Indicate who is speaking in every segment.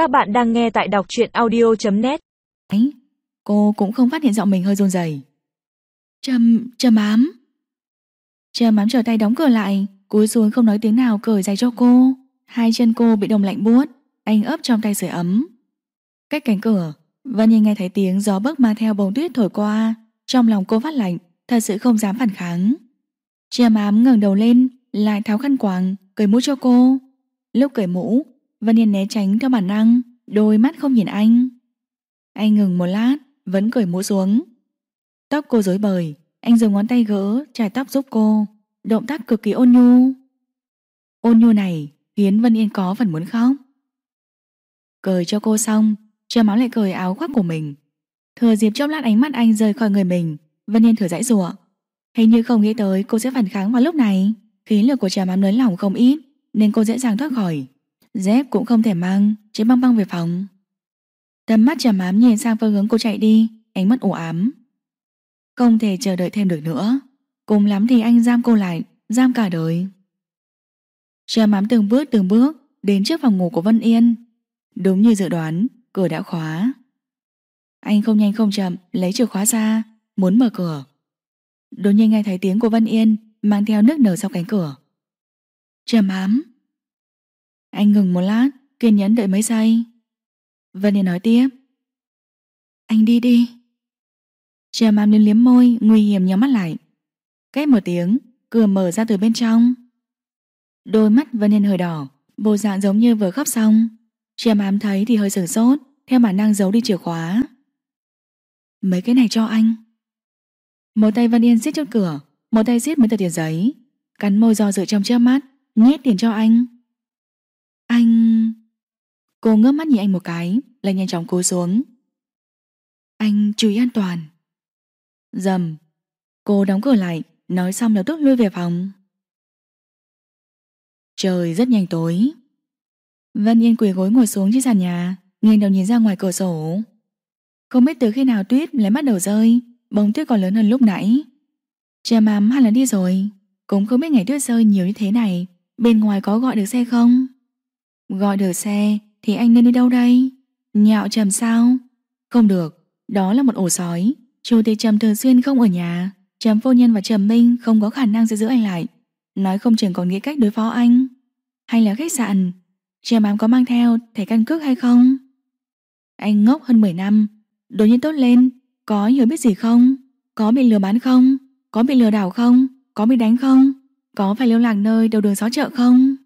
Speaker 1: Các bạn đang nghe tại đọc truyện audio.net
Speaker 2: Ấy, cô cũng không phát hiện giọng mình hơi run rẩy. Trầm, trầm ám. Trầm ám trở tay đóng cửa lại, cúi xuống không nói tiếng nào cởi giày cho cô. Hai chân cô bị đông lạnh buốt, anh ấp trong tay sưởi ấm. Cách cánh cửa, Vân Nhi nghe thấy tiếng gió bấc mang theo bông tuyết thổi qua, trong lòng cô phát lạnh, thật sự không dám phản kháng. Trầm ám ngẩng đầu lên, lại tháo khăn quàng, cởi mũ cho cô. Lúc cởi mũ, Vân Yên né tránh theo bản năng, đôi mắt không nhìn anh. Anh ngừng một lát, vẫn cởi mũ xuống. Tóc cô rối bời, anh dùng ngón tay gỡ, trải tóc giúp cô. Động tác cực kỳ ôn nhu. Ôn nhu này khiến Vân Yên có phần muốn khóc. Cởi cho cô xong, Trơ máu lại cởi áo khoác của mình. Thừa dịp chốc lát ánh mắt anh rời khỏi người mình, Vân Yên thử dãy rủa. Hình như không nghĩ tới cô sẽ phản kháng vào lúc này. Khí lực của trà mám lớn lỏng không ít, nên cô dễ dàng thoát khỏi. Dép cũng không thể mang, chỉ băng băng về phòng. Tầm mắt trầm ám nhìn sang phương hướng cô chạy đi, ánh mắt ủ ám. Không thể chờ đợi thêm được nữa. Cùng lắm thì anh giam cô lại, giam cả đời. Trầm ám từng bước từng bước đến trước phòng ngủ của Vân Yên. Đúng như dự đoán, cửa đã khóa. Anh không nhanh không chậm lấy chìa khóa ra, muốn mở cửa. Đột nhiên nghe thấy tiếng của Vân Yên mang theo nước nở sau cánh cửa. Trầm ám. Anh ngừng một lát, kiên nhẫn đợi mấy giây. Vân Yên nói tiếp. Anh đi đi. Trầm Mam liếm liếm môi, nguy hiểm nhắm mắt lại. Cách một tiếng, cửa mở ra từ bên trong. Đôi mắt Vân Yên hơi đỏ, bộ dạng giống như vừa khóc xong. Trầm Mam thấy thì hơi sửng sốt, theo bản năng giấu đi chìa khóa. Mấy cái này cho anh. Một tay Vân Yên siết chốt cửa, một tay siết mấy tờ tiền giấy, cắn môi do dự trong chớp mắt, nhét tiền cho anh. Anh... Cô ngước mắt nhìn anh một cái, lại nhanh chóng cúi xuống. Anh chú ý an toàn. Dầm. Cô đóng cửa lại, nói xong lập tức lui về phòng. Trời rất nhanh tối. Vân Yên quỳ gối ngồi xuống trên sàn nhà, nghiêng đầu nhìn ra ngoài cửa sổ. Không biết từ khi nào tuyết lại bắt đầu rơi, bông tuyết còn lớn hơn lúc nãy. Cha mám hai là đi rồi, cũng không biết ngày tuyết rơi nhiều như thế này, bên ngoài có gọi được xe không? Gọi được xe thì anh nên đi đâu đây? Nhạo trầm sao? Không được, đó là một ổ sói. Chủ tịch Trầm thường xuyên không ở nhà, Trầm Vô Nhân và Trầm Minh không có khả năng sẽ giữ anh lại. Nói không chừng còn nghĩ cách đối phó anh. Hay là khách sạn, Trầm ám có mang theo thẻ căn cước hay không? Anh ngốc hơn 10 năm, đột nhiên tốt lên, có hiểu biết gì không? Có bị lừa bán không? Có bị lừa đảo không? Có bị đánh không? Có phải lưu lạc nơi đầu đường xó chợ không?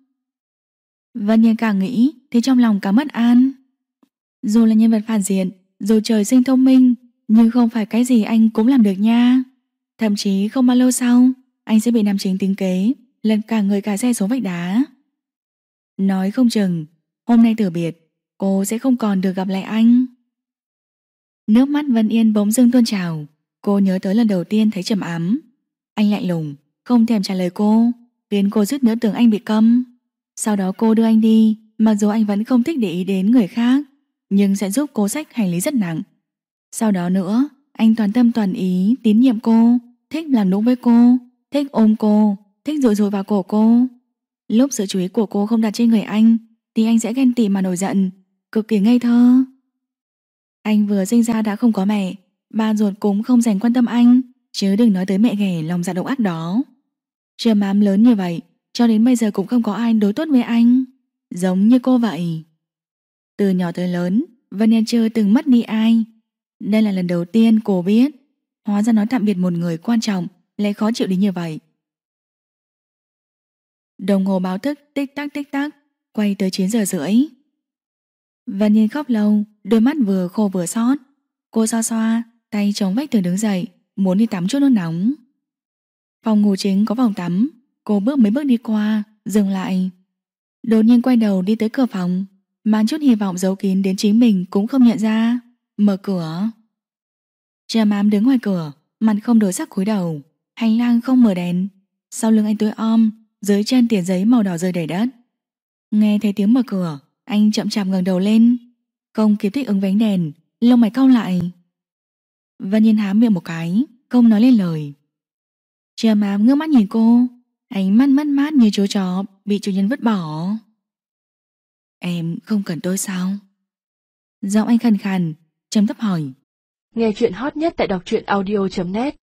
Speaker 2: Vân Nhiên càng nghĩ thì trong lòng càng mất an. Dù là nhân vật phản diện, dù trời sinh thông minh, nhưng không phải cái gì anh cũng làm được nha. Thậm chí không bao lâu sau, anh sẽ bị nam chính tính kế, lần cả người cả xe xuống vách đá. Nói không chừng, hôm nay từ biệt, cô sẽ không còn được gặp lại anh. Nước mắt Vân Yên bỗng dưng tuôn trào, cô nhớ tới lần đầu tiên thấy trầm ám. Anh lạnh lùng, không thèm trả lời cô, khiến cô dứt nữa tưởng anh bị câm. Sau đó cô đưa anh đi, mặc dù anh vẫn không thích để ý đến người khác, nhưng sẽ giúp cô xách hành lý rất nặng. Sau đó nữa, anh toàn tâm toàn ý tín nhiệm cô, thích làm nũng với cô, thích ôm cô, thích rụi rụi vào cổ cô. Lúc sự chú ý của cô không đặt trên người anh Thì anh sẽ ghen tị mà nổi giận Cực kỳ ngây thơ Anh vừa sinh ra đã không có mẹ Ba ruột cũng không dành quan tâm anh Chứ đừng nói tới mẹ ghẻ lòng dạ độc ác đó Chưa mám lớn như vậy cho đến bây giờ cũng không có ai đối tốt với anh. Giống như cô vậy. Từ nhỏ tới lớn, Vân Yên chưa từng mất đi ai. Đây là lần đầu tiên cô biết. Hóa ra nói tạm biệt một người quan trọng, Lại khó chịu đến như vậy. Đồng hồ báo thức tích tắc tích tắc, Quay tới 9 giờ rưỡi. Vân Nhiên khóc lâu, Đôi mắt vừa khô vừa sót Cô xoa xoa, Tay chống vách tường đứng dậy, Muốn đi tắm chút nước nóng. Phòng ngủ chính có vòng tắm. Cô bước mấy bước đi qua Dừng lại Đột nhiên quay đầu đi tới cửa phòng Mang chút hy vọng giấu kín đến chính mình Cũng không nhận ra Mở cửa Trà mám đứng ngoài cửa Mặt không đổi sắc cúi đầu Hành lang không mở đèn Sau lưng anh tối om dưới chân tiền giấy màu đỏ rơi đầy đất. Nghe thấy tiếng mở cửa, anh chậm chạp ngẩng đầu lên, không kịp thích ứng vánh đèn, lông mày cau lại. Vân Nhiên há miệng một cái, không nói lên lời. Trầm mám ngước mắt nhìn cô, ánh mắt mất mát như chú chó bị chủ nhân vứt bỏ. Em không cần tôi sao? Giọng anh khàn khàn, trầm thấp hỏi.
Speaker 1: Nghe chuyện hot nhất tại đọc truyện audio.net